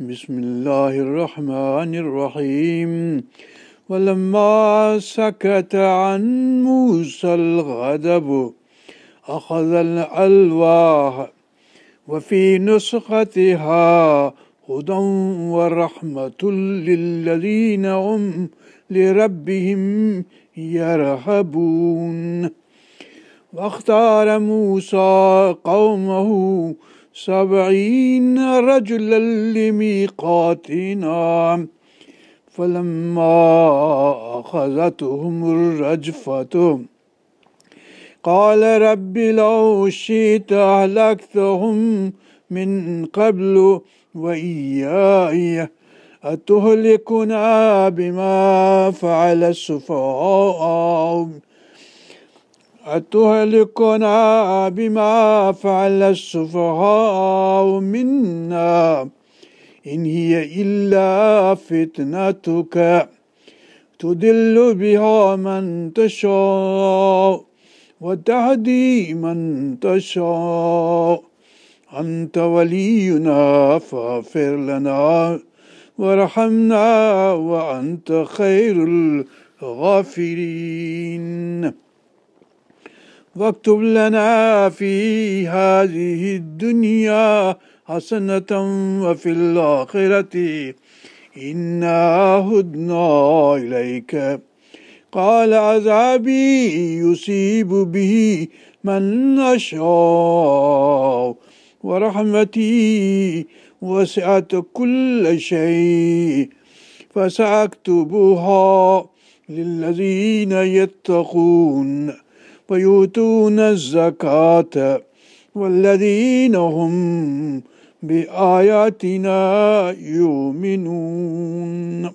بسم الله الرحمن الرحيم ولما سكت عن موسى الغضب أخذ الألواح وفي نسختها هدى ورحمة للذين هم لربهم يرهبون واختار موسى قومه سبعين رجلا لميقاتنا فلما أخذتهم الرجفة قال رب لو شئت أهلكتهم من قبل وإياي أتهلكنا بما فعل السفهاء. أتهلكنا بما فعل السفهاء منا إن هي إلا فتنتك. تدل بها من تشاء وتهدي من تشاء. أنت ولينا فاغفر لنا وارحمنا وأنت خير الغافرين. واكتب لنا في هذه الدنيا حسنة وفي الآخرة. إنا هدنا إليك. قال عذابي يصيب به من نشاء ورحمتي وسعت كل شيء. فسأكتبها للذين يتقون. ويؤتون الزكاة والذين هم بآياتنا يؤمنون.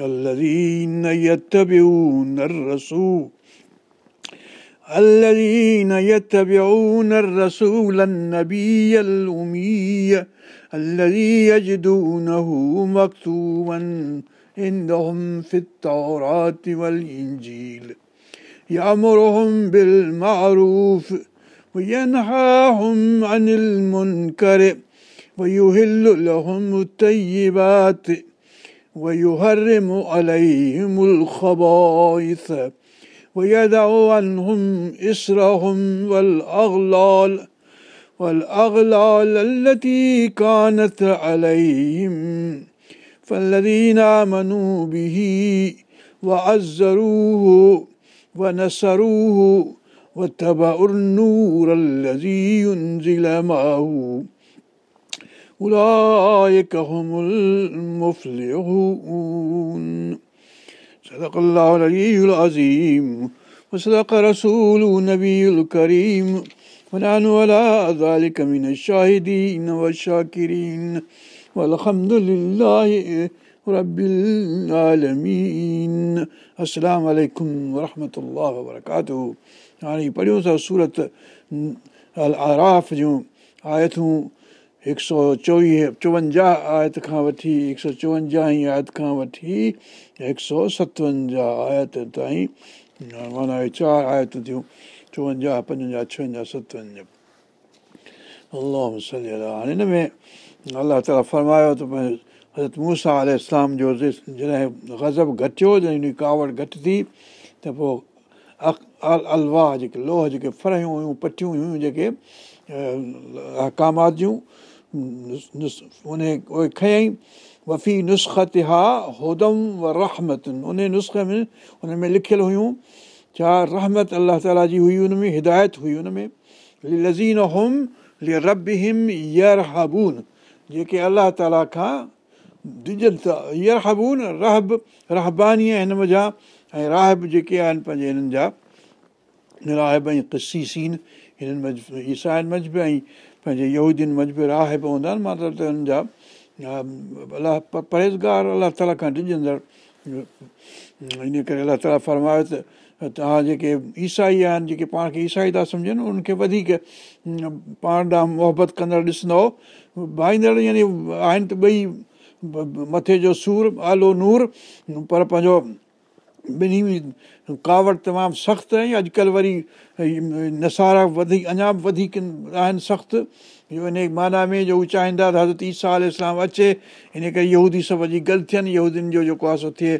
الذين يتبعون الرسول الذين يتبعون الرسول النبي الأمي الذي يجدونه مكتوبا عندهم في التوراة والإنجيل. يأمرهم بالمعروف وينهاهم عن المنكر ويهل لهم الطيبات ويحرم عليهم الخبائث ويدع عنهم إسرهم والأغلال والأغلال التي كانت عليهم فالذين آمنوا به وعزروه ونصروه واتبعوا النور الذي ينزل معه. أولئك هم المفلحون. صدق الله العلي العظيم. وصدق رسوله النبي الكريم. ونحن على ذلك من الشاهدين والشاكرين. والحمد لله ربيمينلامڪ ورهمت لبرڪاتو هاڻي پڙهيون ٿا سورت ال آراف جون آيتون هڪ سؤ چوويهه چوونجاهه آيت کان وٺي هڪ سؤ چوونجاهه ئي آيت کان وٺي هڪ سؤ ستونجاهه آيت تائين معنيٰ چار آيتون ٿيون چوونجاهه پنجونجاهه ڇونجاهه ستونجاهه الله هاڻي هن ۾ الله تالا فرمايو ته پنهنجو حضرت موسيٰ آل اسلام جو جڏهن غضب گهٽيو جڏهن ڪاوڙ گهٽ ٿي ته پوءِ ال الواهه جيڪي لوهه جيڪي ڦريون هيون پٽيون هيون جيڪي اهڪامات جون ان اهي کيئين وفي نسخت ها هودم و رهمتن ان نسخي ۾ ان ۾ لکيل هيون ڇا رحمت الله تالا جي هئي هن ۾ هدايت هئي هن ۾ لزين هوم رب هم ير هبون جيڪي الله تالا کان ڊڄن ٿا ير هبون رهب رهبانيءَ هن جا ۽ راهب جيڪي آهن پنهنجي هنن جا راهب ۽ قسيسين هنن موجب ايسائن موجب ۽ پنهنجي يهودين موجب راهب هوندا آهن مطلب ته هنن جا الله پرهيزگار الله تالا کان ڊڄندڙ. ان ڪري الله تالا فرمايو ته توهان جيڪي عيسائي آهن جيڪي پاڻ کي عيسائي ٿا سمجهن ان کي وڌيڪ پاڻ ڏانهن محبت ڪندڙ ڏسندو. ڀائيندڙ يعني آهن ته ٻئي مٿي جو سور آلو نور پر پنهنجو ٻنهي ڪاوڙ تمام سخت ۽ اڄڪلهه وري نسارا وڌيڪ اڃا به وڌيڪ آهن سخت. جو ان معنيٰ ۾ جو هو چاهيندا ايسا اسلام اچي ان ڪري يهودي سڀ اڄ غلط ٿين. يهودين جو جيڪو آهي سو ٿئي.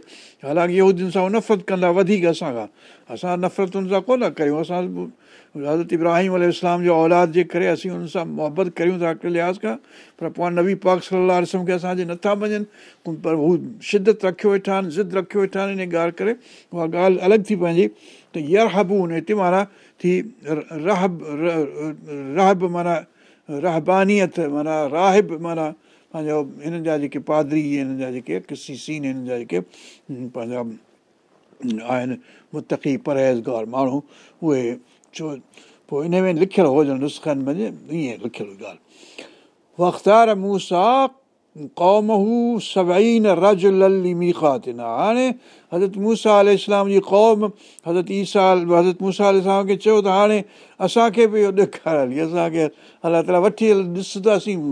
حالانڪه يهودين سان اهو نفرت ڪندا وڌيڪ اسان کان. اسان نفرت هن سان ڪونه ڪريون. اسان حضرت ابراهيم ال اسلام جو اولاد جي ڪري اسين هن سان محبت ڪريون ٿا لحاظ کان پر پوءِ نبي پاڪ صلاح رسم کي اسان جي نٿا مڃن پر هو شدت رکيو ويٺا آهن ضد رکيو ويٺا آهن ان ڳالهه ڪري اها ڳالهه الڳ ٿي پنهنجي ته ير هبون هتي معنيٰ ٿي رهب رهب معنيٰ رهبانييت معنيٰ راهب معنيٰ پنهنجو هنن جا جيڪي پادري هنن جا جيڪي ڪسي سين هنن جا جيڪي پنهنجا آهن متقي پرهيزگار ماڻهو اهي ڇو پوءِ ان ۾ لکيل هجن نسخن ۾ ائين لکيل ڳالهه وختار موسيٰ هاڻي حضرت موسيٰ ال جي قوم حضرت ايسا حضرت موسيٰ کي چيو ته هاڻي اسان کي به اهو ڏيکار اسان کي الله تالا وٺي هل ڏسنداسين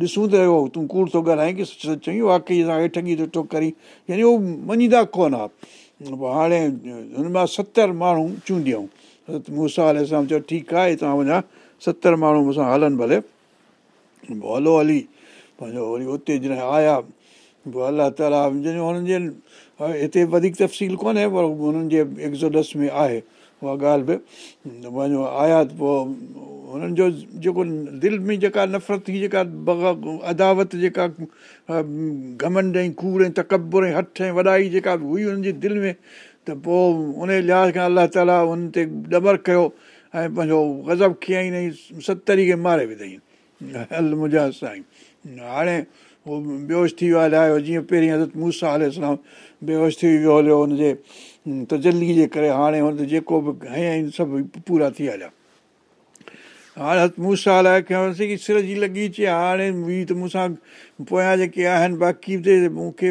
ڏسون ته تون ڪوڙ ٿو ڳالهائي ڪه چئي واقعي اسان کي ٺڳي ٿو ٽوڪ ڪري يعني اهو مڃيندا ڪونه ها پوءِ هاڻي هن مان ستر ماڻهو چونڊيون مون سان اسان چيو ٺيڪ آهي توهان وڃان ستر ماڻهو مون سان هلن ڀلي. پوءِ هلو هلي پنهنجو وري اتي جڏهن آيا پوءِ الله تالا جڏهن هنن جي هتي وڌيڪ تفصيل ڪونهي پر هنن جي ايگزوڊس ۾ آهي اها ڳالهه به. پنهنجو آيا ته پوءِ هنن جو جيڪو دل ۾ جيڪا نفرت ٿي جيڪا عداوت جيڪا گهمنڊ ۽ ڪوڙ ۽ تڪبر ۽ هٿ ۽ وڏائي جيڪا هئي هنن جي دل ۾ ته پوءِ ان لحاظ کان الله تالا هن تي ڏبر ڪيو ۽ پنهنجو غضب کيائين ستري کي ماري وڌئي هل منهنجا سائين هاڻي اهو بيهوش ٿي ويو هليو جيئن پهرين حضرت موسيٰ هلي بيهوش ٿي ويو هليو هن جي تجلي جي ڪري هاڻي هن تي جيڪو به هيان سڀ پورا ٿي هليا هاڻي مون سان لاءِ ڪيوسين ڪه سر جي لڳي اچي هاڻي هيءَ ته مون سان پويان جيڪي آهن باقي به مون کي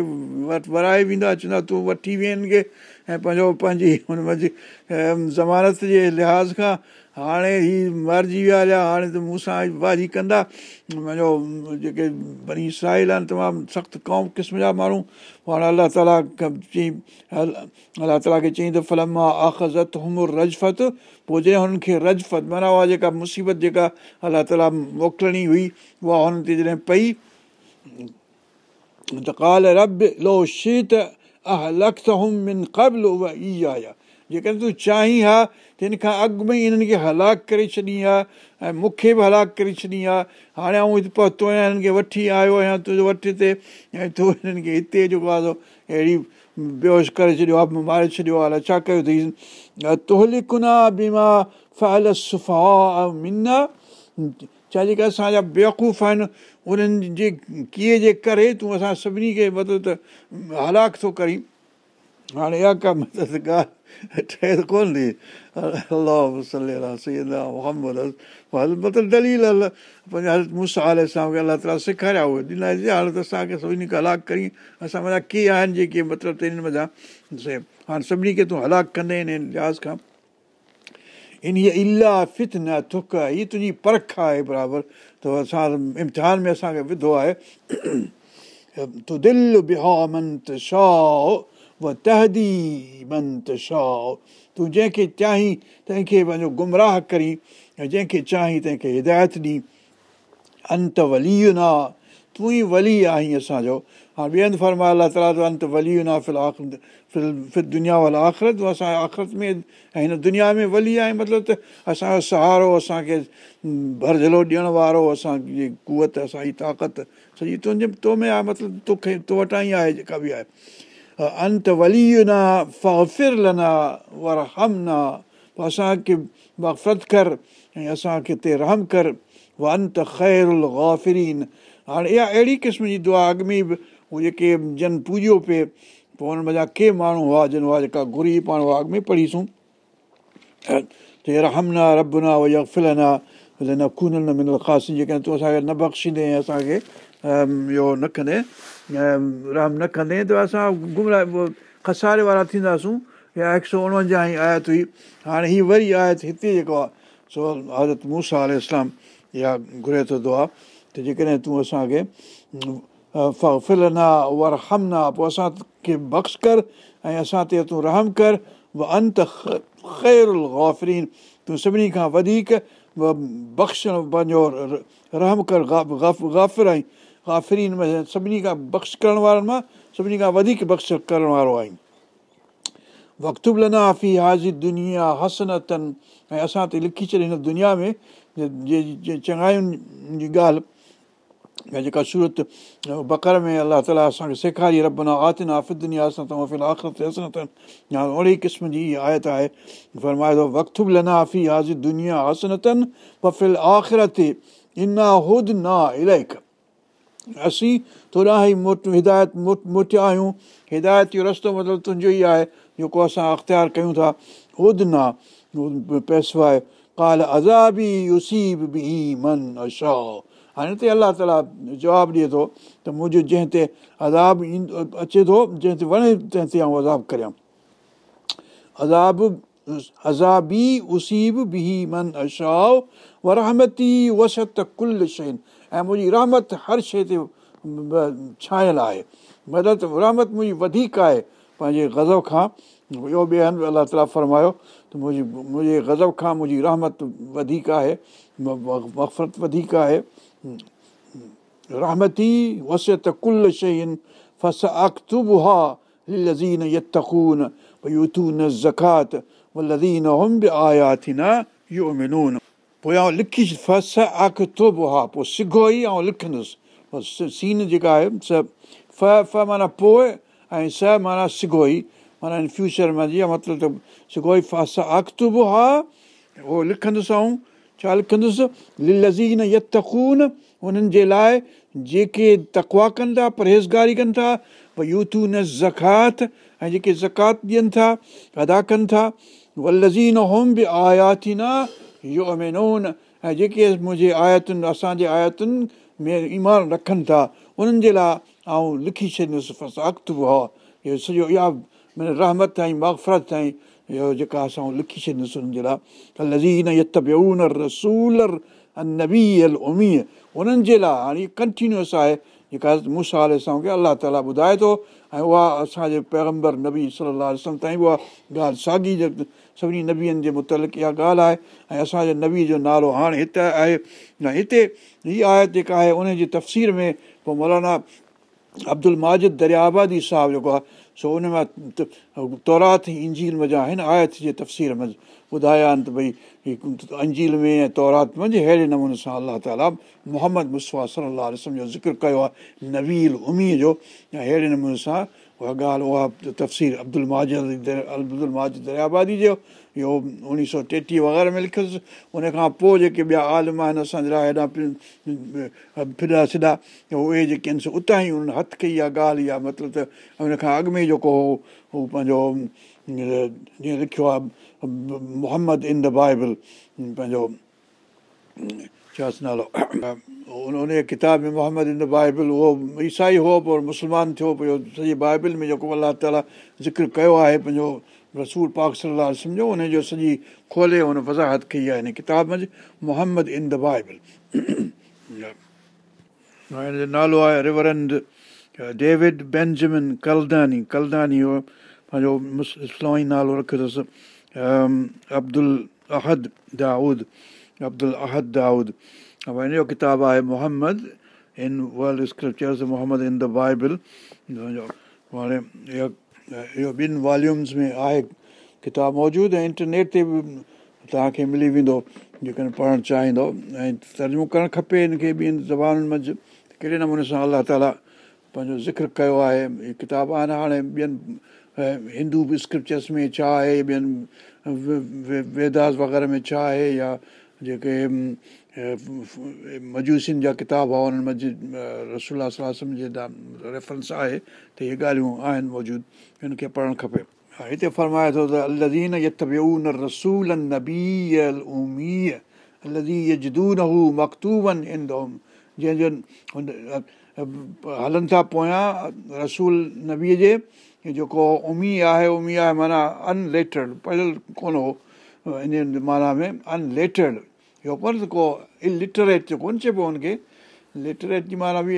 ورائي ويندا چوندا تون وٺي ويهه هن کي ۽ پنهنجو پنهنجي هن ضمانت جي لحاظ کان هاڻي هيءَ مرجي ويا هليا هاڻي ته مون سان باجي ڪندا. منهنجو جيڪي وري اسرائيل آهن تمام سخت قوم قسم جا ماڻهو هاڻي الله تالا چئي الله تالا کي چئي ته فلم آخزت همر رجفت. پوءِ جڏهن هنن کي رجفت معنيٰ اها جيڪا مصيبت جيڪا الله تالا موڪلڻي هئي اها هن تي جڏهن پئي ته ڪال رب لو شيت جيڪڏهن تون چاهين ها ته هن کان اڳ ۾ ئي هنن کي هلاڪ ڪري ڇڏي آهي ۽ مون کي به هلاڪ ڪري ڇڏي آهي هاڻي آئون هتي پهتو آهيان هنن کي وٺي آيو آهيان تنهنجو وٺ تي ۽ تون هنن کي هتي جيڪو آهي اهڙي بيهوش ڪري ڇڏيو آهي ماري ڇڏيو آهي الائي ڇا ڪيو اٿئي توهلڪنا بيما ڦل صفحا منا ڇا جيڪي اسان جا بيوقوف آهن انهن جي ڪيئن جي ڪري تون اسان سڀني کي مطلب ته هلاڪ ٿو ڪرين. هاڻي اها ڪا مطلب ڳالهه ٺهي ته ڪونه ٿي. الله مطلب دليل پنهنجا مون سان الله تالا سيکاريا اهي ڏنا هاڻي ته اسان کي سڀني کي هلاڪ ڪري. اسان مٿان ڪيئن آهن جيڪي مطلب ته هن مٿان هاڻي سڀني کي تون هلاڪ ڪندي هن لحاظ کان ان الاهه فت نه ٿڪ هيءَ تنهنجي پرک آهي برابر ته اسان امتحان ۾ اسان کي وڌو آهي تون دل بها منت شاهه اها تهدي منت شاهه تون جنهن کي چاهين تنهن کي پنهنجو گمراهه ڪري ۽ جنهن کي چاهين تنهن کي هدايت ڏي انت ولي تون ئي ولي آهين اسان جو هاڻي ٻئي هنڌ فرما الله تالا انت ولي فل دنيا والا آخرت اسان جي آخرت ۾۽ هن دنيا ۾ ولي آهي مطلب ته اسان جو سهارو اسان کي ڀرجلو ڏيڻ وارو اسان جي ڪوت اسان جي طاقت سڄي تنهنجي تو ۾ آهي مطلب توکي تو وٽان ئي آهي جيڪا به آهي انت ولي نه ڦر لنا ور پوءِ اسان کي مفرت ڪر ۽ اسان کي هتي رحم ڪر و انت خير غافرين هاڻي اها اهڙي قسم جي دعا اڳ ۾ به اهي جيڪي جن پوڄيو پئي پوءِ هن مزا ڪي ماڻهو هئا جن هئا جيڪا گهري پاڻ اڳ ۾ پڙهيسون چئي رحم نه رب نه يا فل نه خون نه منل خاص جيڪڏهن تون اسان کي نه بخشيندي ۽ اسان کي اهو نه ڪندي. رحم نه ڪندي. ته اسان گمراهه کساري وارا ٿينداسون. يا هڪ سؤ اڻونجاهه ئي آيت هئي. هاڻي هيءَ وري آيت هتي جيڪو آهي سو حضرت موسيٰ آل اسلام اها گهري ٿو دعا. ته جيڪڏهن تون اسان کي فل نه ور هم اسان کي بخش ڪر ۽ اسان تي تون رحم ڪر انت خير غافرين. تون سڀني کان وڌيڪ پنهنجو رحم ڪر گافر آئي گافرين ۾ سڀني کان بخش ڪرڻ وارن مان سڀني کان وڌيڪ بخش ڪرڻ وارو آهين. وقت به لنا في هازي دنيا هسنتن. ۽ اسان تي لکي ڇڏ هن دنيا ۾ چڱاين جي ڳالهه ۽ جيڪا سورت بڪر ۾ الله تالا اسان کي سيکاري ربنا آتنا فدنيا فل آخرت هسنتن يا اوڙي قسم جي اها آيت آهي فرمائي ٿو وقت به لنا في هازي دنيا هسنتن وفل آخرت انا حد نا الائڪ اسين ٿورا ئي موٽ هدايت موٽيا آهيون هدايت جو رستو مطلب تنهنجو ئي آهي جيڪو اسان اختيار ڪيون ٿا حد نا پئسو آهي ڪال ازابي يسيب به من اشا هاڻي هتي الله تالا جواب ڏئي ٿو ته منهنجو جنهن تي عذاب ايندو اچي ٿو جنهن تي وڻي تنهن تي آئون عذاب ڪريان. عذاب ازابي اسيب به من اشائو ورهمتي وست ڪل شيءِ ۽ منهنجي رحمت هر شيءِ تي ڇايل آهي. مدد رحمت منهنجي وڌيڪ آهي پنهنجي غضب کان. اهو ٻئي هنڌ الله تالا فرمايو ته منهنجي منهنجي غضب کان منهنجي رحمت وڌيڪ آهي مفرت وڌيڪ آهي رهمتي وسيت ڪل شين فس اختب ها لزين يتون يوتون زڪات لزين هم به آيا ٿي نه اهو منون پوءِ آئون لکي فس اختب ها پوءِ سگهو ئي ۽ لکندس سين جيڪا آهي س ف ف معنيٰ پوءِ ۽ س معنيٰ سگهو ئي معنيٰ ان فيوچر ۾ جيئن مطلب ته سگهو ئي فس اختب ها اهو لکندس ۽ ڇا لکندس لزين يتون انهن جي لاءِ جيڪي تڪوا ڪن ٿا پرهيزگاري ڪن ٿا ڀئي يوٿو نه زکات ۽ جيڪي زڪات ڏين ٿا ادا ڪن ٿا لزين هوم به آيا ٿي نه ۽ جيڪي منهنجي آيتن اسان جي آيتن ۾ ايمان رکن ٿا انهن جي لاءِ آئون لکي ڇڏيندس اخت ها اهو سڄو اها معنيٰ رحمت ۽ مفرت ۽ اهو جيڪا اسان لکي ڇڏيندس انهن جي لاءِ يت بيئون رسولر جي لاءِ هاڻي ڪنٽنيوئس آهي جيڪا مون سان اسان کي الله تالا ٻڌائي ٿو ۽ اها اسان جي پيگمبر نبي صلاح وسلم تائين اها ڳالهه ساڳي سڀني نبين جي مطلق اها ڳالهه آهي ۽ اسان جي نبي جو نالو هاڻي هتي آهي نه هتي هيءَ آيت جيڪا آهي ان جي تفسير ۾ پوءِ مولانا عبدل ماجد دريابادي صاحب جيڪو آهي سو ان مان تورات انجيل ۾ جا هن آيت جي تفسير ۾ ٻڌايا آهن ته ڀئي انجيل ۾۽ تورات ۾ اهڙي نموني سان الله تالا محمد مسوا صلاح جو ذڪر ڪيو آهي نويل اميءَ جو ۽ اهڙي نموني سان اها ڳالهه اها تفسير عبدل ماجد عبدل ماجد دريابادي جو اهو اڻويهه سؤ ٽيٽيهه وغيره ۾ لکيس. ان کان پوءِ جيڪي ٻيا عالم آهن اسان جي هيڏا فرا سڌا اهي جيڪي آهن اتان ئي انهن هٿ ڪئي آهي ڳالهه اها مطلب ته ان کان اڳ ۾ جيڪو هو هو پنهنجو جيئن لکيو آهي محمد ان دي بائيبل پنهنجو ڇا نالو ان ڪتاب ۾ محمد ان دي بائيبل اهو عيسائي هو پوءِ مسلمان ٿيو پيو سڄي بائيبل ۾ جيڪو الله تالا ذڪر ڪيو آهي پنهنجو رسول پاڪ صلاح سمجهو ان جو سڄي کولي هن وضاحت ڪئي آهي هن ڪتاب ۾ محمد ان دي بائيبل هن جو نالو آهي رورنڊ ڊيوڊ بينجمن ڪلداني ڪلداني هو پنهنجو اسلامي نالو رکيو اٿس عبدل عهد دائود عبدل عهد دائود هن جو ڪتاب آهي Muhammad in world scriptures Muhammad in the Bible هاڻي اهو اهو ٻن واليومس ۾ آهي ڪتاب موجود ۽ انٽرنيٽ تي به توهان کي ملي ويندو جيڪڏهن پڙهڻ چاهيندو. ۽ ترجمو ڪرڻ کپي هن کي ٻين زبانن منجهه ڪهڙي نموني سان الله تالا پنهنجو ذڪر ڪيو آهي؟ ڪتاب آهن هاڻي ٻين هندو سڪرپچرس ۾ ڇا آهي؟ ٻين ويداس وغيره ۾ ڇا آهي؟ يا جيڪي مجوسن جا ڪتاب هئا انهن منجهه رسولا صلاح جي ريفرنس آهي ته اهي ڳالهيون آهن موجود هن کي پڙهڻ کپي. هتي فرمائي ٿو ته الين يتون رسول نبي ال امي علي يجدون هو مختوبن ايندو جنهن جو هلن ٿا پويان رسول نبيءَ جي جيڪو امي آهي امي آهي معنيٰ انليٽرڊ پڙهيل ڪونه هو ان معنيٰ ۾ انليٽرڊ اهو پر ڪو الٽريٽ جو ڪونه چئبو هن کي لٽريٽ جي معنيٰ به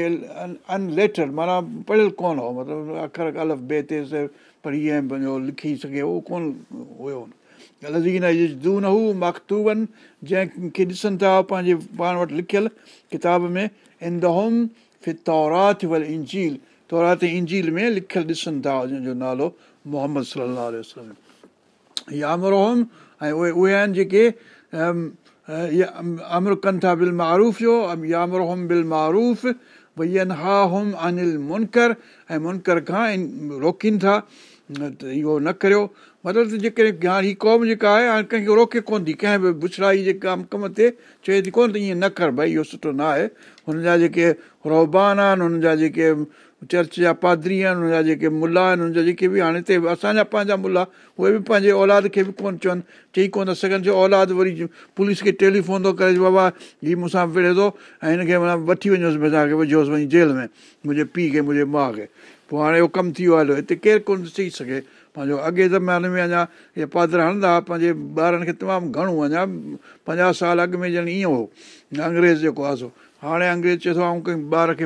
انليٽرڊ معنيٰ پڙهيل ڪونه هو مطلب اکر الف ٻئي تي پڙهي پنهنجو لکي سگهي اهو ڪونه هيو لزين يجدون هو مختوبن جنهن کي ڏسن ٿا پنهنجي پاڻ وٽ لکيل ڪتاب ۾ اندهوم فتورات ول انجيل تورات انجيل ۾ لکيل ڏسن ٿا جنهن جو نالو محمد صلاح وسلم يامروهم ۽ اهي اهي آهن جيڪي امر ڪن ٿا بل معروف جو يامروهم بل معروف ڀئي ها هوم انيل منڪر ۽ منڪر کان روڪين ٿا ته اهو نه ڪريو مطلب ته جيڪي هاڻي هيءَ قوم جيڪا آهي هاڻي ڪنهن کي روڪي ڪونه ٿي ڪنهن به بڇڙائي جي ڪم ڪم تي چئي ٿي ڪونه ته ائين نه ڪر ڀئي اهو سٺو نه آهي هن جا جيڪي روهبان آهن هن جا جيڪي چرچ جا پادري آهن هن جا جيڪي ملا آهن هن جا جيڪي به هاڻي هتي اسان جا پنهنجا ملا اهي به پنهنجي اولاد کي به ڪونه چون چئي ڪونه ٿا سگهن ڇو اولاد وري پوليس کي ٽيليفون ٿو ڪري بابا هيءُ مون سان وڙهي ٿو ۽ هن کي معنيٰ وٺي وڃوس وجهوس وڃي جيل ۾ منهنجي پيءُ کي منهنجي ماءُ کي. پوءِ هاڻي اهو ڪم ٿي ويو هليو هتي ڪير ڪونه چئي سگهي پنهنجو اڳي زماني ۾ اڃا اهي پادر هڻندا هئا پنهنجي ٻارن کي تمام گهڻو اڃا پنجاهه سال اڳ ۾ ڄڻ ائين هو انگريز جيڪو آهي سو هاڻي انگريز چئي ٿو ۽ ڪنهن ٻار کي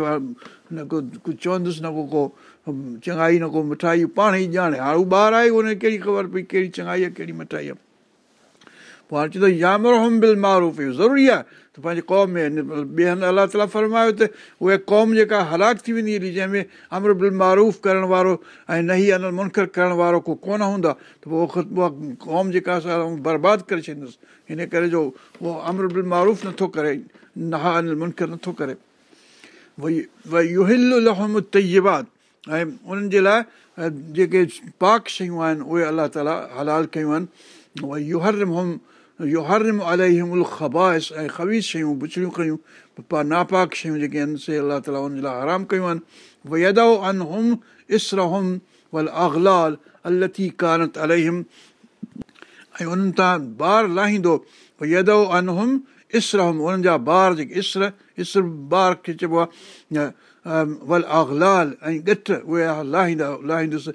نه ڪو ڪجهه چوندس نه ڪو ڪو چڱائي نه ڪو مٺائي پاڻ ئي ڄاڻي هاڻي هو ٻار آهي هن کي ڪهڙي خبر پئي ڪهڙي چڱائي آهي ڪهڙي مٺائي آهي پوءِ هاڻي چئي ٿو يامر هوم بل معروف اهو ضروري آهي ته پنهنجي قوم ۾ ٻئي هنڌ الله تالا فرمايو ته اهي قوم جيڪا هلاڪ ٿي ويندي جنهن ۾ امر بل معروف ڪرڻ وارو ۽ نه ئي انيل منڪر ڪرڻ وارو ڪو ڪونه هوندا ته پوءِ اها قوم جيڪا اسان برباد ڪري ڇڏيندس هن ڪري جو اهو امر بل معروف نٿو ڪري نها انيل منڪر نٿو ڪري تيبات ۽ انهن جي لاءِ جيڪي پاڪ شيون آهن اهي الله تالا هلال ڪيون آهن اهو هر هوم اهو هر الاهي خبائس ۽ خويس شيون بڇڙيون ڪيون پا ناپاڪ شيون جيڪي آهن سي الله تالا ان جي لاءِ آرام ڪيون آهن ادو ان هوم اسر ول اگلال الٿي ڪارت الهم ۽ انهن تان ٻار لاهيندو ان هوم اسر انهن جا ٻار جيڪي اسر اسر ٻار کي چئبو آهي ول اگلال ۽ ڳٺ اهي لاهيندا لاهيندس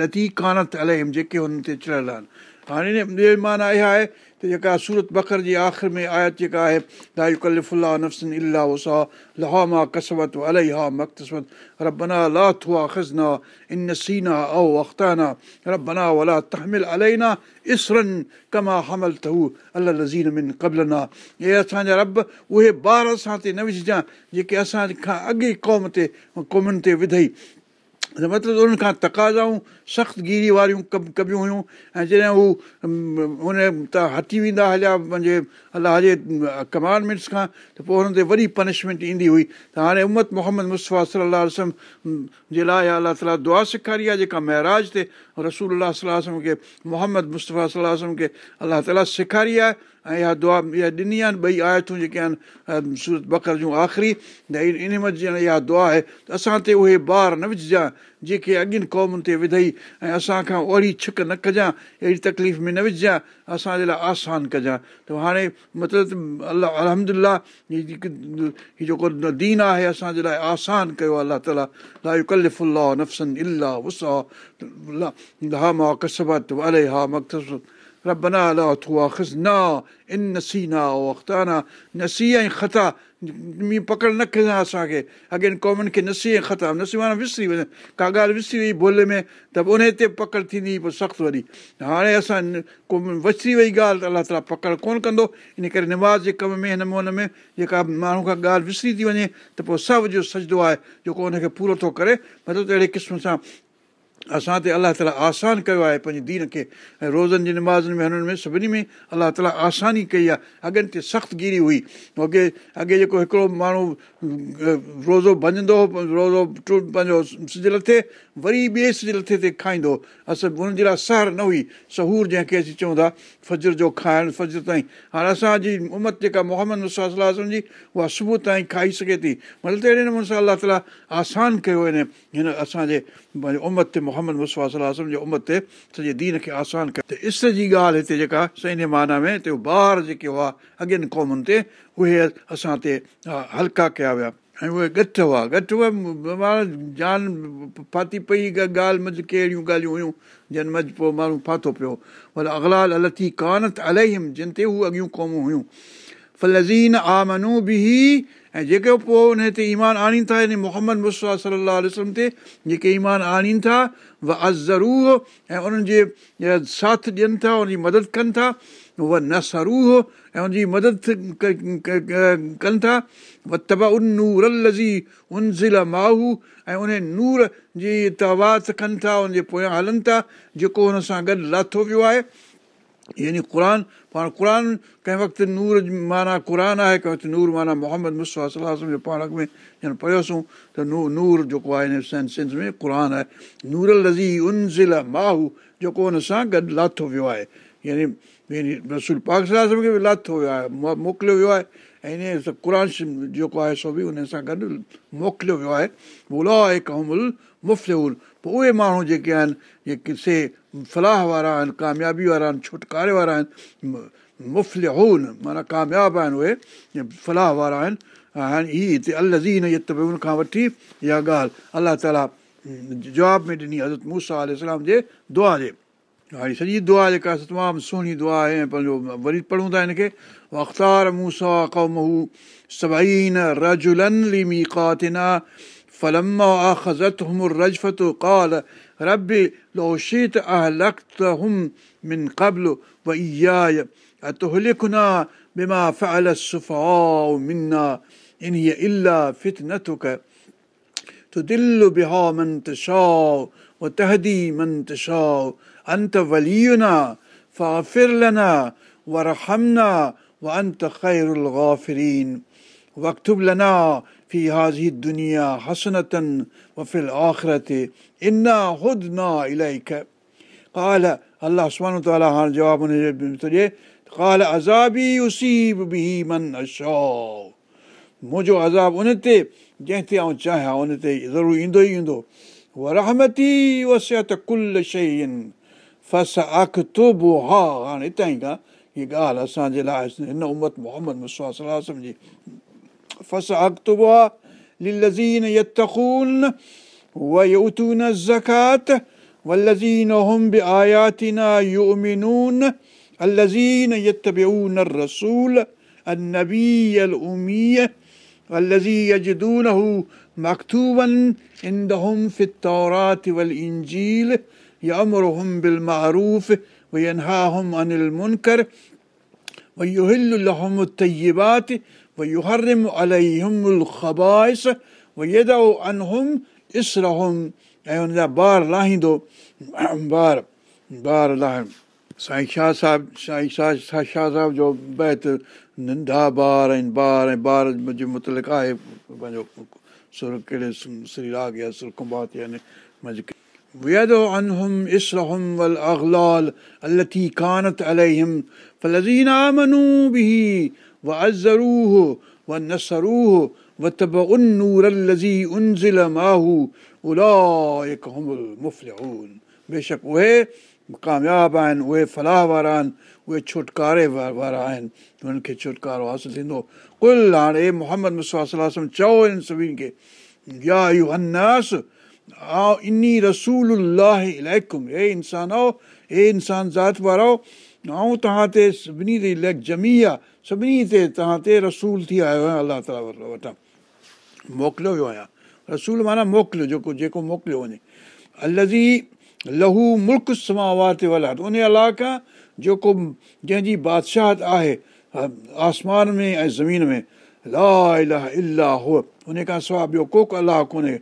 لتي ڪانت الهم جيڪي هنن تي چڙهيل آهن هاڻي ٻيو معنيٰ اها آهي ته جيڪا سورت بڪر جي آخر ۾ آيت جيڪا آهي داي ڪلفلا نفسن الاهه وسا لها مان ڪسوت الائي ها مختسوت ربنا لا ٿئا خزنا ان سينا اختانا. ربنا ولا تحمل الينا اسرن ڪما همل تهو ال قبلنا. اهي اسان جا رب اهي ٻار اسان تي نه وجهجانئ جيڪي اسان کان اڳي قوم تي قومن تي وڌئي. مطلب انهن کان تقازائون سخت گري واريون ڪب ڪبيون هيون. ۽ جڏهن هو ان ته هٽي ويندا هليا پنهنجي الله جي ڪمانڊمينٽس کان ته پوءِ هنن تي وري پنشمينٽ ايندي هئي. ته هاڻي امت محمد مصطفيٰ صلاح جي لاءِ الله تالا دعا سيکاري آهي جيڪا مهراج تي رسول الله صلاح کي محمد مصطفيٰ صلاح کي الله تالا سيکاري آهي. ۽ اها دعا اها ڏني آهن ٻئي آيتون جيڪي آهن سورت بڪر جون آخري. ته ان مهل ڄڻ اها دعا آهي ته اسان تي اهي ٻار نه وجهجانئ جيڪي اڳين قومن تي وڌئي ۽ اسان کان اوڙي ڇڪ نه ڪجانءِ اهڙي تڪليف ۾ نه وجهجانئ اسان جي لاءِ آسان ڪجانءِ ته هاڻي مطلب الله هيءُ جيڪو دين آهي اسان جي لاءِ آسان ڪيو آهي الله تالا. لا نسينا اختانا. نسي ۽ خطا مينهن پڪڙ نه ڪجانءِ اسان کي اڳين قومن کي نسي ۽ خطا نسي معنيٰ وسري وڃي ڪا ڳالهه وسري وئي بولي ۾ ته ان تي پڪڙ ٿيندي پوءِ سخت وري هاڻي اسان ڪو وسري وئي ڳالهه ته الله تالا پڪڙ ڪونه ڪندو ان ڪري نماز جي ڪم ۾ هن هن ۾ جيڪا ماڻهو کان ڳالهه وسري ٿي وڃي ته پوءِ سڀ جو سجدو آهي جيڪو هن کي پورو ٿو ڪري مطلب اهڙي قسم سان اسان تي الله تالا آسان ڪيو آهي پنهنجي دين کي ۽ روزن جي نمازن ۾ هنن ۾ سڀني ۾ الله تالا آساني ڪئي آهي. اڳن تي سخت گري هئي. اڳي اڳي جيڪو هڪڙو ماڻهو روزو ڀڃندو هو روزو پنهنجو سج لٿي وري ٻئي سج لٿي تي کائيندو اسان هنن جي لاءِ سهر نه هئي سهور جنهن کي اسين چئون ٿا فجر جو کائڻ فجر تائين. هاڻي اسان جي امت جيڪا محمد جي اها صبح تائين کائي سگهي ٿي. مطلب ته اهڙي نموني سان الله تالا آسان ڪيو هن هن اسان جي پنهنجي امت تي محمد مسوا جي امت تي سڄي دين کي آسان ڪيو. ته اس جي ڳالهه هتي جيڪا صحيح معنيٰ ۾ هتي ٻار جيڪي هئا اڳين قومن تي اهي اسان تي هلڪا ڪيا ويا. ۽ اهي ڳٺ هئا ڳٺ هئا جان فاتي پئي ڳالهه مز ڪهڙيون ڳالهيون هيون جن مز پوءِ ماڻهو فاٿو پيو. ڀلا اگلال الٿي ڪانه ته الاهي جن تي هو اڳيون قومون هيون. فلزين آمنو به ۽ جيڪي پوءِ ان تي ايمان آڻين ٿا يعني محمد مسوا صلاح وسلم تي جيڪي ايمان آڻين ٿا و ازروهه ۽ انهن جي ساٿ ڏين ٿا ان جي مدد ڪن ٿا اها نسروهه ۽ ان جي مدد ڪن ٿا و تب ان نور لزي ان ضلع ماهو ۽ ان نور جي توات ڪن ٿا ان جي پويان هلن ٿا جيڪو هن سان گڏ لاٿو ويو آهي يعني قر پاڻ قر ڪنهن وقت نور معنيٰ قر آهي ڪنهن وقت نور معنيٰ محمد جو پاڻ ۾ ڄڻ پڙهيوسين ته نو نور جيڪو آهي هن سينس ۾ قر آهي نور لزي ان ماهو جيڪو هن سان گڏ لاٿو ويو آهي يعني رسول پاڪ صلاح کي به لاٿو ويو آهي موڪليو ويو آهي ۽ قر جيڪو آهي سو به ان سان گڏ موڪليو ويو آهي قومل مفتول پوءِ اهي ماڻهو جيڪي آهن جيڪي سي फलाह वारा आहिनि कामयाबी वारा आहिनि छुटकारे वारा आहिनि मुफ़्त हून माना कामयाबु आहिनि उहे फलाह वारा आहिनि हाणे हीअ हिते अलज़ीन त भई उनखां वठी इहा ॻाल्हि अलाह ताला जवाब में ॾिनी हज़रत मूसा आलाम जे दुआ जे हाणे सॼी दुआ जेका तमामु सुहिणी दुआ आहे ऐं पंहिंजो वरी पढ़ूं था हिनखे अख़्तार मूसा क़ौमहू सभईन रजुलन लिमी क़ातिना فلما أخذتهم الرجفة قال رب لو شئت أهلكتهم من قبل وإياي أتهلكنا بما فعل السفهاء منا إن هي إلا فتنتك. تدل بها من تشاء وتهدي من تشاء. أنت ولينا فاغفر لنا وارحمنا وأنت خير الغافرين. واكتب لنا في هذه الدنيا حسنة وفي الآخرة انا خود نا الاهي ڪ ڪال الله سبان تالا هاڻي جواب هن ٿو ڏئي ڪال ازابي اسيب به من اشو منهنجو عذاب ان تي جنهن تي آئون چاهيان ان تي ضرور ايندو ئي ايندو ورهمتي وسيت ڪل شيءِ آهن فس اک تبو ها هاڻي هتان ئي ڪا هيءَ ڳالهه اسان جي لاءِ هن امت محمد مسا جي فس اک تبو آهي ليلزين يتون ويؤتون الزكاة والذين هم بآياتنا يؤمنون الذين يتبعون الرسول النبي الأمي الذي يجدونه مكتوبا عندهم في التوراة والإنجيل يأمرهم بالمعروف وينهاهم عن المنكر ويهل لهم الطيبات ويحرم عليهم الخبائث ويدعو عنهم إسرهم ऐं हुन जा ॿार लाहींदो ॿार ॿार लाहे साईं शाह साहिबु साईं शाह शाह साहिब जो बैत नंढा ॿार आहिनि ॿार ऐं ॿार जे मुतलिक़ आहे पंहिंजो सुर कहिड़े श्री राग या सुर कुंभात यानी ويدعو عنهم إسرهم والأغلال التي كانت عليهم فالذين آمنوا به وعزروه ونصروه واتبعوا النور الذي أنزل معه أولئك هم المفلحون बेशक उहे कामयाबु आहिनि उहे फलाह वारा आहिनि उहे छुटकारे वारा आहिनि हुननि खे छुटकारो हासिलु थींदो कुल हाणे मोहम्मद मुस्वा चओ हिन सभिनी खे या यू हन्नास इनी रसूल इलाइकुम हे इंसान आओ हे इंसान ज़ात वारो ऐं तव्हां ते सभिनी ते लेख जमी आहे सभिनी ते तव्हां ते रसूल थी आयो आहियां अलाह ताला वटां موڪليو ويو آهيان. رسول معنيٰ موڪليو جيڪو جيڪو موڪليو وڃي. الزي لهو ملڪ ان الله کان جيڪو جنهن جي بادشاهت آهي آسمان ۾۽ زمين ۾ لا الاهه الاهه هو ان کان سواءِ ٻيو ڪو الله ڪونهي.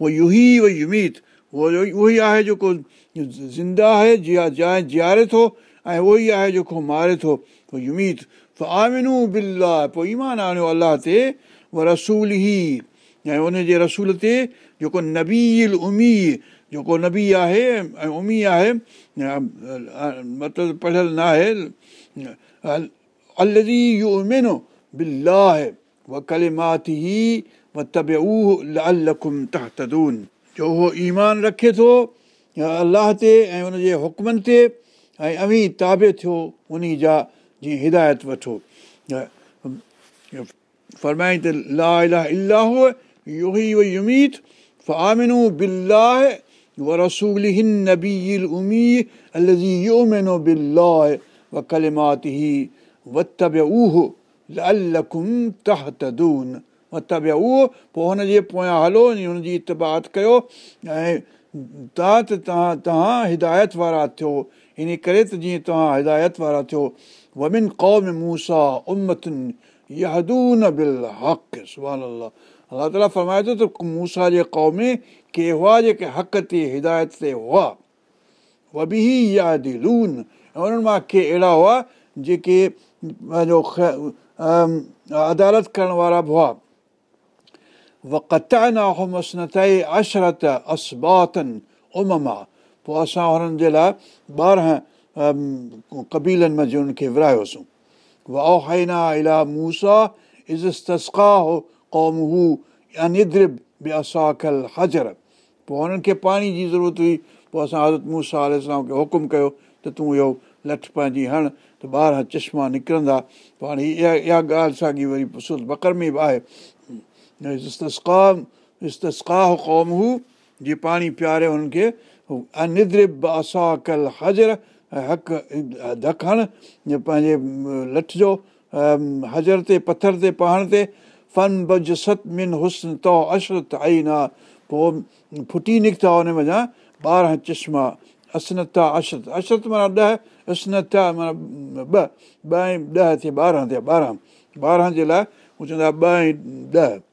اهو اهو ئي اهو اهو اهو ئي آهي جيڪو زنده آهي جاءِ جيئاري ٿو ۽ اهو ئي آهي جيڪو ماري ٿو. پوءِ يميت آمنو بلا پوءِ ايمان آڻيو الله تي اهو رسول ئي ۽ ان جي رسول تي جيڪو نبيل امي جيڪو نبي آهي ۽ امي آهي مطلب پڙهيل نه آهي الدي يو امنو بلاهه و ڪلماتي و طبي الڪم تهتدون جو اهو ايمان رکي ٿو الله تي ۽ ان جي حڪمن تي ۽ اوي تابي ٿيو ان جا जीअं हिदायत वठो फरमाई त ला इलाह इलाह इहो ई युमीत फ़ामिनू बिल्लाह ورسوله النبي الأمي الذي يؤمن بالله وكلماته واتبعوه मतिलबु उहो पोइ हुनजे पोयां हलो हुनजी इतबात कयो ऐं توهان توهان هدايت وارا ٿيو. ان ڪري ته جيئن توهان هدايت وارا ٿيو. ومن بل حق سڀاڻي الله تالا فرمائي ٿو ته موسيٰ جي قوم ڪي هئا جيڪي حق تي هدايت تي هئا. اها به يادلون. ۽ انهن مان ڪي اهڙا هئا جيڪي پنهنجو عدالت ڪرڻ وارا به هئا اما پوءِ اسان هنن جي لاءِ ٻارهن ڪبيلن ۾ هنن کي ورايوسين واهنا پوءِ هنن کي پاڻي جي ضرورت هئي پوءِ اسان حضرت موسيٰ حڪم ڪيو ته تون اهو لٺ پنهنجي هڻ ته ٻارهن چشما نڪرندا پوءِ هاڻي اها اها ڳالهه ساڳي وري بڪر ۾ به آهي استسڪا قوم هو جيئن پاڻي پياري هنن کي اندرب اساڪل هزر حق ڌڪ پنهنجي لٺ جو هزر تي پٿر تي پهاڙ تي فن بج ست من هسن تو عشرت آئي نه پوءِ ڦٽي نڪتا هن وڃان ٻارهن چشما اسنتا عشرت عشرت معنيٰ ڏهه اسنتا معنيٰ ٻه ٻه ۽ ڏهه ٿئي ٻارهن ٿيا ٻارهن ٻارهن جي لاءِ هو چوندا ٻه ۽ ڏهه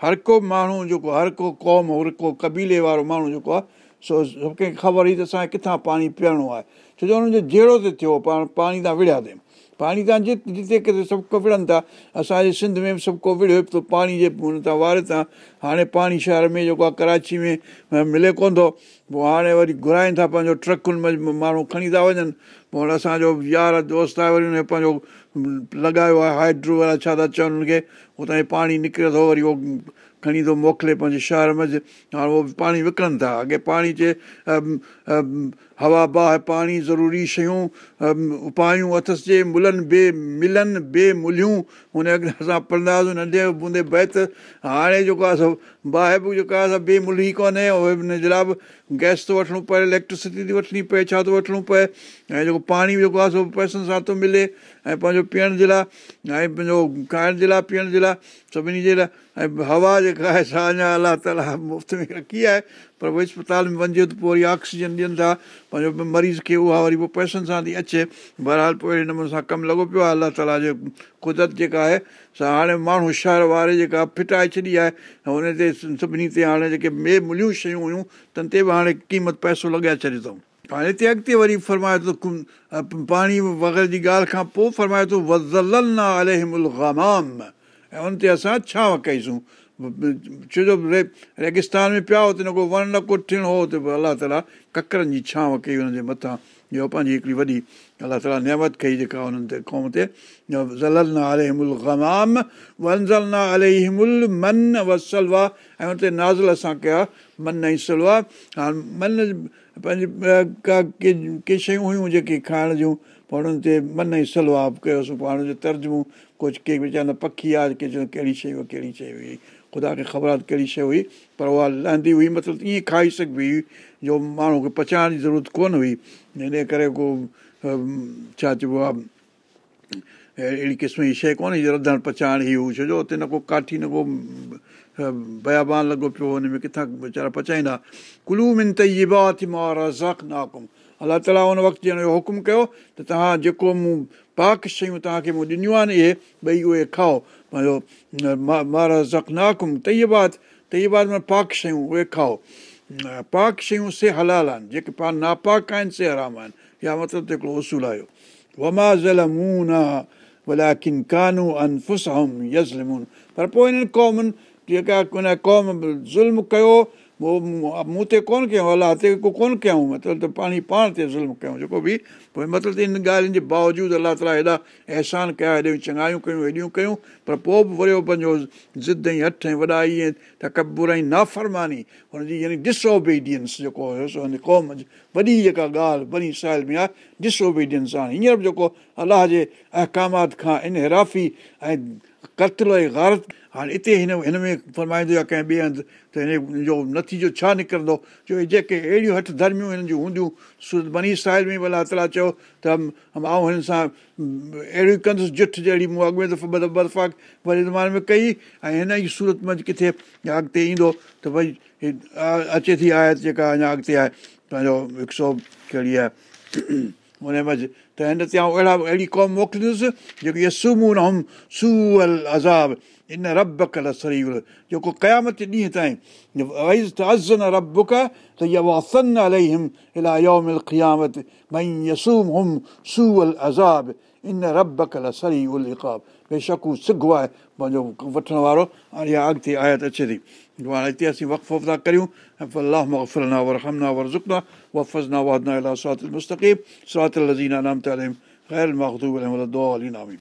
هر ڪو ماڻهو جيڪو هر ڪو قوم هر ڪو ڪبيلي وارو ماڻهو جيڪو آهي سو سڀ ڪنهن کي خبر هئي ته اسان کي ڪٿان پاڻي پيئڻو آهي ڇو جو هنن جو جهڙو تي ٿيو پاڻ پاڻي تان وڙهياسين پاڻي تان جتي جتي ڪٿي سڀ وڙهن ٿا. اسان جي سنڌ ۾ به سڀ ڪو وڙهيو ته پاڻي جي هن تان واري تان هاڻي پاڻي شهر ۾ جيڪو آهي ڪراچي ۾ ملي ڪونه ٿو. پوءِ هاڻي وري گهرائن ٿا پنهنجو ٽرڪن ۾ ماڻهو کڻي ٿا وڃن. پوءِ اسان جو يار دوست آهي وري هن پنهنجو لڳايو آهي هائيڊرو وارا ڇا ٿا چون هن کي. هتان پاڻي نڪري ٿو وري اهو کڻي ٿو موڪلي پنهنجي شهر ۾. هاڻي اهو پاڻي وڪڻن ٿا. اڳي پاڻي جي هوا باهه پاڻي ضروري شيون اپايون اٿس جي ملن بي ملن بي مليون هن اسان پڙهندا هئاسين ننڍي بوندي بيت هاڻي جيڪو آهي سو باهه به جيڪو آهي بيمل ئي ڪونهي هن جي لاءِ به گيس ٿو وٺڻو پئي اليڪٽرسٽي ٿي وٺڻي پئي ڇا ٿو وٺڻو پئي ۽ جيڪو پاڻي جيڪو آهي سو پئسن سان ٿو ملي ۽ پنهنجو پيئڻ جي لاءِ ۽ پنهنجو کائڻ جي لاءِ پيئڻ جي لاءِ سڀني جي لاءِ ۽ هوا جيڪا آهي سا اڃا الله تالا مفت ۾ رکي آهي پر اهو اسپتال ۾ وڃجي ته پوءِ وري آڪسيجن ڏين ٿا. پنهنجو مريض کي اها وري پوءِ پئسن سان ٿي اچي. بهرحال پوءِ اهڙي نموني سان ڪم لڳو پيو آهي. الله تالا جو قدرت جيڪا آهي سا هاڻي ماڻهو شهر واري جيڪا ڦٽائي ڇڏي آهي. هن تي سڀني تي هاڻي جيڪي ٻئي مليون شيون هيون تن تي به هاڻي قيمت پئسو لڳائي ڇڏي اٿئون هاڻي هتي اڳتي وري فرمائي ٿو پاڻي وغيره جي ڳالهه کان پوءِ فرمائي ٿو وزل ۽ هن تي اسان ڇانو ڪئيسون ڇو جو ري ريگستان ۾ پيا هتي نه ڪو وڻ نه ڪو ٽڻ هو ته الله تالا ڪڪرن جي ڇانو ڪئي هن جي مٿان. اهو پنهنجي هڪڙي وڏي الله تالا نيامت ڪئي جيڪا هنن تي قوم تي زلل نه همل من وسلوا ۽ هن تي نازل اسان ڪيا من ۽ سلوا. هاڻي من پنهنجي ڪا ڪي ڪي شيون هيون جيڪي کائڻ جون پوءِ هنن تي من ۽ سلوا ڪيوسين. پوءِ هاڻي ترجمو ڪجهه ڪي ويچارا پکي آهي ڪي چوندا ڪهڙي هئي ڪهڙي هئي خدا کي خبر آهي ڪهڙي شيءِ هئي پر اها لهندي هئي مطلب ائين کائي سگهبي هئي جو ماڻهو کي پچائڻ جي ضرورت ڪونه هئي. ان ڪري ڪو ڇا چئبو آهي اهڙي قسم جي شيءِ ڪونهي رڌڻ پچائڻ ئي هو ڇو جو هتي نه ڪو ڪاٺي نه ڪو بيابان لڳو پيو هن ۾ ڪٿان ويچارا پچائيندا. ڪلو من ته اها بات مان رزاڪ ناڪم الله تالا هن وقت ڄڻ حڪم ڪيو ته توهان جيڪو مون پاڪ شيون توهان کي مون ڏنيون آهن اهي ڀئي اهي کائو پنهنجو مار زخناڪم تئبات تئبات مان پاڪ شيون اهي کائو پاڪ شيون سي هلال آهن جيڪي پاڻ ناپاڪ آهن سي حرام آهن اها مطلب ته هڪڙو اصول يزلمون پر پوءِ هنن قومن جيڪا قوم ظلم ڪيو اهو مون تي ڪونه ڪيون الله تي ڪو ڪونه ڪيون مطلب ته پاڻي پاڻ تي ظلم ڪيون جيڪو به. پوءِ مطلب ته ان ڳالهين جي باوجود الله تالا هيڏا احسان ڪيا هيڏيون چڱايون ڪيون هيڏيون ڪيون پر پوءِ به وري پنهنجو ضد ۽ هٿ ۽ وڏا ائين ته ڪبور ۽ نافرماني هن جي يعني ڊسئوبيڊينس جيڪو هيوس هن قوم وڏي جيڪا ڳالهه بني ساحل ۾ آهي ڊسوبيڊينس آهي. هينئر به جيڪو الله جي اهڪامات کان انهرافي ۽ قتل ۽ گارت هاڻي هتي هن هن ۾ فرمائيندو آهي ڪنهن ٻئي هنڌ ته هن جو نتيجو ڇا نڪرندو؟ جو جيڪي اهڙيون هٺ ڌرميون هنن جون هونديون بني ساحل ۾ به الله تالا چيو ته آئون هن سان اهڙي ڪندس جٺ جهڙي مون اڳ ۾ دفعو دفعا وري زماني ۾ ڪئي ۽ هن جي سورت ۾ ڪٿي اڳتي ايندو ته ڀئي اچي ٿي آيت جيڪا اڃا اڳتي آهي پنهنجو هڪ سؤ ڪهڙي آهي هن منجهه ته هن تي آئون اهڙا اهڙي قوم موڪليندس جيڪي ڏينهن تائين پنهنجو وٺڻ وارو اڳتي آيت اچي ٿي. هاڻي هتي اسين وقفو ٿا ڪريون ۽ الله مفرنا ورهمنا ورزڪنا وفزنا وادنا الا صراط مستقيب صراط لزينا نام تلهم غير مکدوب اليهم دعا علي نامي